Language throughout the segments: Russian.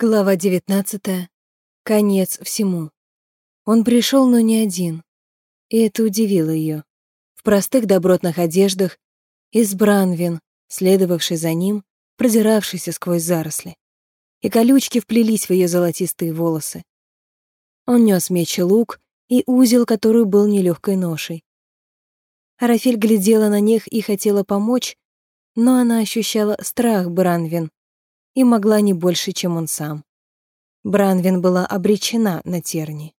Глава 19. Конец всему. Он пришел, но не один. И это удивило ее. В простых добротных одеждах, из Бранвин, следовавший за ним, продиравшийся сквозь заросли. И колючки вплелись в ее золотистые волосы. Он нес меч и лук, и узел, который был нелегкой ношей. Арафель глядела на них и хотела помочь, но она ощущала страх Бранвин, и могла не больше, чем он сам. Бранвин была обречена на терни.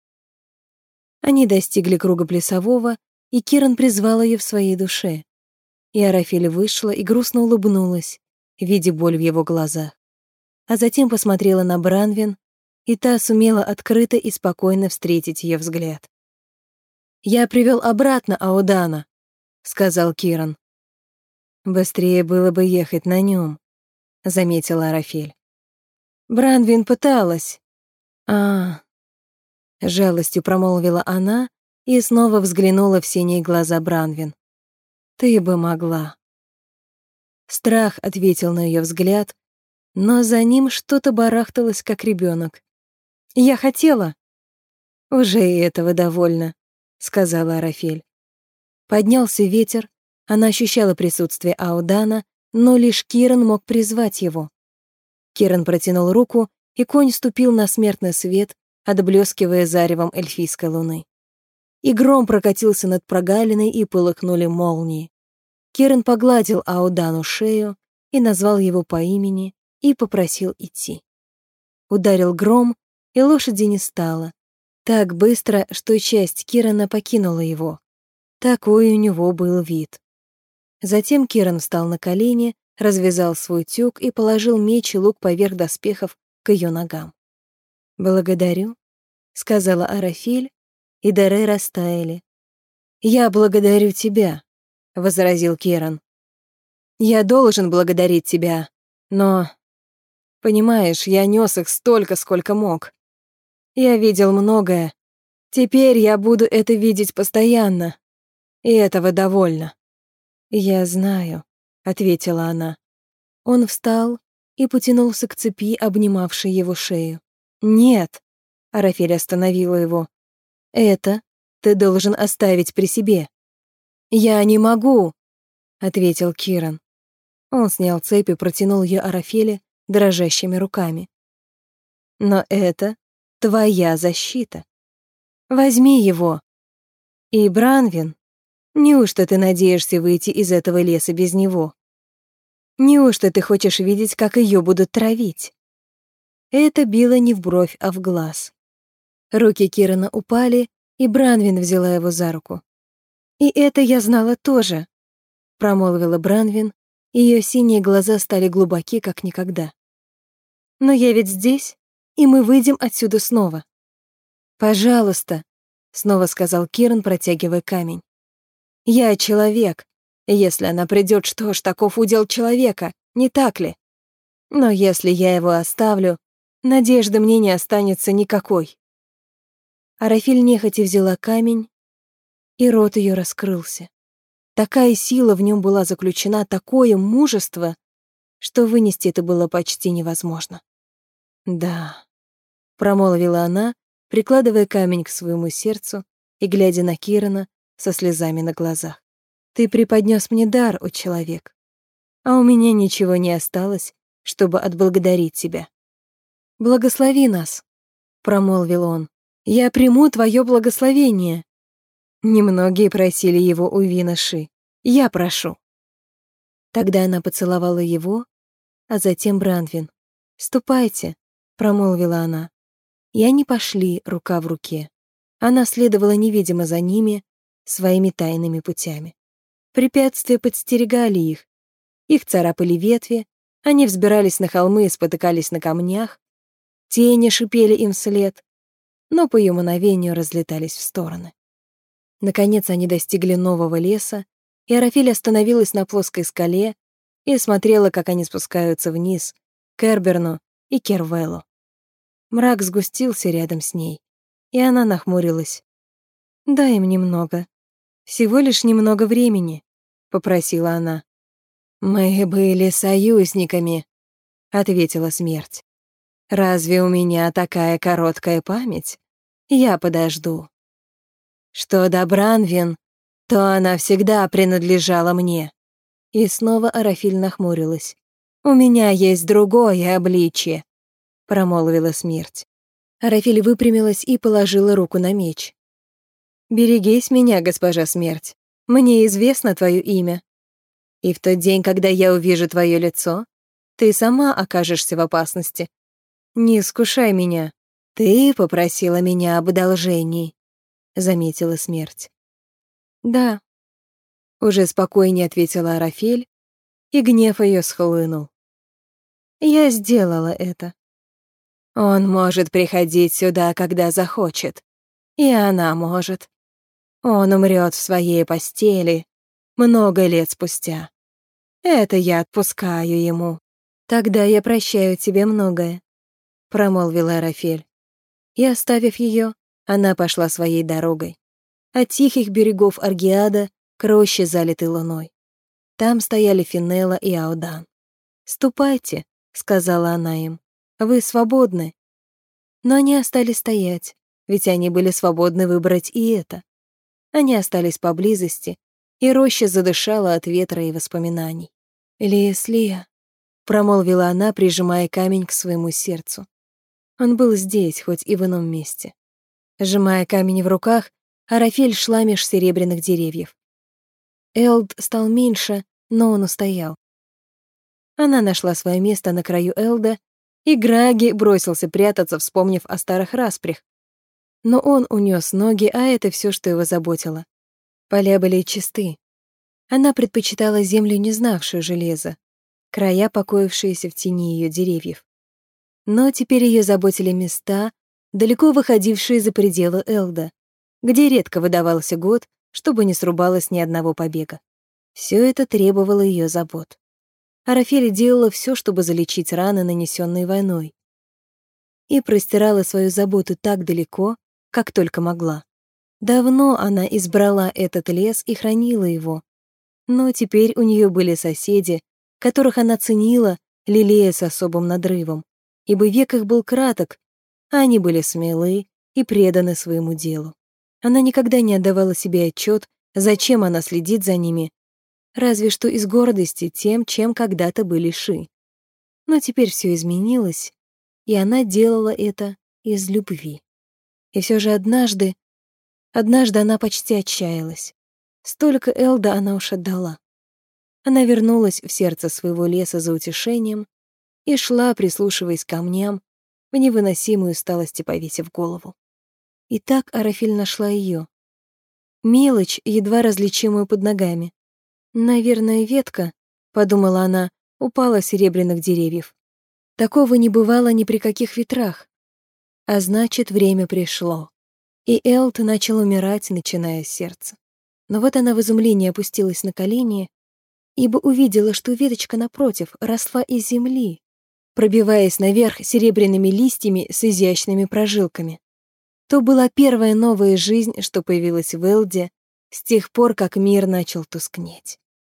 Они достигли круга плясового, и Киран призвал ее в своей душе. И Арафель вышла и грустно улыбнулась, видя боль в его глазах. А затем посмотрела на Бранвин, и та сумела открыто и спокойно встретить ее взгляд. «Я привел обратно Аудана», — сказал Киран. «Быстрее было бы ехать на нем, заметила Арафель. Бранвин пыталась. А, жалостью промолвила она и снова взглянула в синие глаза Бранвин. Ты бы могла. Страх ответил на ее взгляд, но за ним что-то барахталось, как ребенок. Я хотела. Уже и этого довольно, сказала Арафель. Поднялся ветер, она ощущала присутствие Аудана, но лишь Киран мог призвать его. Киран протянул руку, и конь ступил на смертный свет, отблескивая заревом эльфийской луны. И гром прокатился над прогалиной, и полыхнули молнии. Киран погладил Аудану шею и назвал его по имени и попросил идти. Ударил гром, и лошади не стало. Так быстро, что часть Кирана покинула его. Такой у него был вид. Затем Киран встал на колени, развязал свой тюк и положил меч и лук поверх доспехов к ее ногам. «Благодарю», — сказала Арафель, и дары растаяли. «Я благодарю тебя», — возразил Киран. «Я должен благодарить тебя, но...» «Понимаешь, я нес их столько, сколько мог. Я видел многое. Теперь я буду это видеть постоянно. И этого довольно». «Я знаю», — ответила она. Он встал и потянулся к цепи, обнимавшей его шею. «Нет», — Арафель остановила его. «Это ты должен оставить при себе». «Я не могу», — ответил Киран. Он снял цепь и протянул ее Арафеле дрожащими руками. «Но это твоя защита. Возьми его. И Бранвин, Неужто ты надеешься выйти из этого леса без него? Неужто ты хочешь видеть, как ее будут травить? Это било не в бровь, а в глаз. Руки Кирана упали, и Бранвин взяла его за руку. «И это я знала тоже», — промолвила Бранвин, ее синие глаза стали глубоки, как никогда. «Но я ведь здесь, и мы выйдем отсюда снова». «Пожалуйста», — снова сказал Киран, протягивая камень. Я человек. Если она придет, что ж, таков удел человека, не так ли? Но если я его оставлю, надежды мне не останется никакой. Арафиль нехотя взяла камень, и рот ее раскрылся. Такая сила в нем была заключена, такое мужество, что вынести это было почти невозможно. «Да», — промолвила она, прикладывая камень к своему сердцу и глядя на Кирана, со слезами на глазах. «Ты преподнес мне дар, о человек, а у меня ничего не осталось, чтобы отблагодарить тебя. Благослови нас», — промолвил он. «Я приму твое благословение». Немногие просили его у Виноши. Я прошу. Тогда она поцеловала его, а затем Бранвин. «Ступайте», — промолвила она. И они пошли рука в руке. Она следовала невидимо за ними, своими тайными путями. Препятствия подстерегали их. Их царапали ветви, они взбирались на холмы и спотыкались на камнях, тени шипели им вслед, но по ее мановению разлетались в стороны. Наконец они достигли нового леса, и Арафель остановилась на плоской скале и смотрела, как они спускаются вниз, к Эрберну и Кервеллу. Мрак сгустился рядом с ней, и она нахмурилась. «Дай им немного», всего лишь немного времени», — попросила она. «Мы были союзниками», — ответила смерть. Разве у меня такая короткая память? Я подожду. Что до Бранвин, то она всегда принадлежала мне. И снова Арафиль нахмурилась. «У меня есть другое обличье», — промолвила смерть. Арафиль выпрямилась и положила руку на меч. «Берегись меня, госпожа смерть. Мне известно твое имя. И в тот день, когда я увижу твое лицо, ты сама окажешься в опасности. Не искушай меня. Ты попросила меня об одолжении», — заметила смерть. «Да», — уже спокойнее ответила Арафель, и гнев ее схлынул. «Я сделала это. Он может приходить сюда, когда захочет, и она может. Он умрет в своей постели много лет спустя. Это я отпускаю ему. Тогда я прощаю тебе многое», — промолвила Арафель. И, оставив ее, она пошла своей дорогой от тихих берегов Аргиада к роще, залитой луной. Там стояли Финелла и Аудан. «Ступайте», — сказала она им, — «вы свободны». Но они остались стоять, ведь они были свободны выбрать и это. Они остались поблизости, и роща задышала от ветра и воспоминаний. «Лия, промолвила она, прижимая камень к своему сердцу. Он был здесь, хоть и в ином месте. Сжимая камень в руках, Арафель шла меж серебряных деревьев. Элд стал меньше, но он устоял. Она нашла свое место на краю Элда, и Граги бросился прятаться, вспомнив о старых распрях. Но он унес ноги, а это все, что его заботило. Поля были чисты. Она предпочитала землю, не знавшую железа, края, покоившиеся в тени ее деревьев. Но теперь ее заботили места, далеко выходившие за пределы Элда где редко выдавался год, чтобы не срубалось ни одного побега. Все это требовало ее забот. Арафель делала все, чтобы залечить раны, нанесенные войной. И простирала свою заботу так далеко, как только могла. Давно она избрала этот лес и хранила его. Но теперь у нее были соседи, которых она ценила, лелея с особым надрывом, ибо век их был краток, а они были смелы и преданы своему делу. Она никогда не отдавала себе отчет, зачем она следит за ними, разве что из гордости тем, чем когда-то были Ши. Но теперь все изменилось, и она делала это из любви. И все же однажды, однажды она почти отчаялась. Столько Элда она уж отдала. Она вернулась в сердце своего леса за утешением и шла, прислушиваясь к камням, в невыносимую усталости повесив голову. И так Арафель нашла ее. Мелочь, едва различимую под ногами. «Наверное, ветка», — подумала она, упала с серебряных деревьев. Такого не бывало ни при каких ветрах. А значит, время пришло. И Элт начал умирать, начиная с сердца. Но вот она в изумлении опустилась на колени, ибо увидела, что веточка напротив росла из земли, пробиваясь наверх серебряными листьями с изящными прожилками. То была первая новая жизнь, что появилась в Элде с тех пор, как мир начал тускнеть.